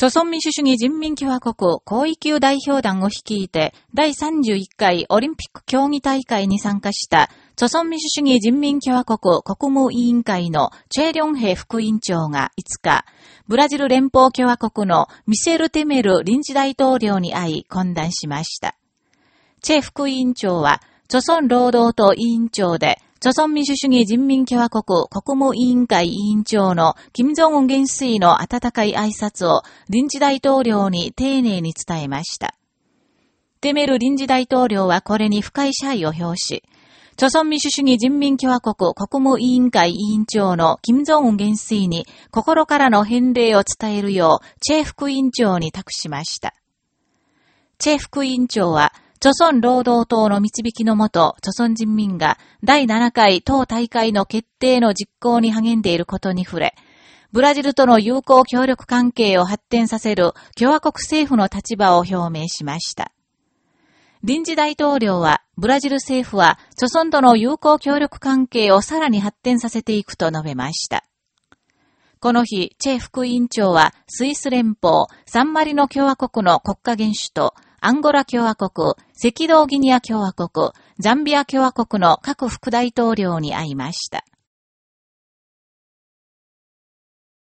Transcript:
朝鮮民主主義人民共和国広域代表団を率いて第31回オリンピック競技大会に参加した朝鮮民主主義人民共和国国務委員会のチェ・リョンヘ副委員長が5日、ブラジル連邦共和国のミセル・テメル臨時大統領に会い懇談しました。チェ副委員長は、朝鮮労働党委員長で、朝鮮民主主義人民共和国国務委員会委員長の金正恩元帥の温かい挨拶を臨時大統領に丁寧に伝えました。テメル臨時大統領はこれに深い謝意を表し、朝鮮民主主義人民共和国国務委員会委員長の金正恩元帥に心からの返礼を伝えるよう、チェ副委員長に託しました。チェ副委員長は、朝鮮労働党の導きのもと、朝鮮人民が第7回党大会の決定の実行に励んでいることに触れ、ブラジルとの友好協力関係を発展させる共和国政府の立場を表明しました。臨時大統領は、ブラジル政府は、朝鮮との友好協力関係をさらに発展させていくと述べました。この日、チェ副委員長は、スイス連邦、サンマリノ共和国の国家元首と、アンゴラ共和国、赤道ギニア共和国、ザンビア共和国の各副大統領に会いました。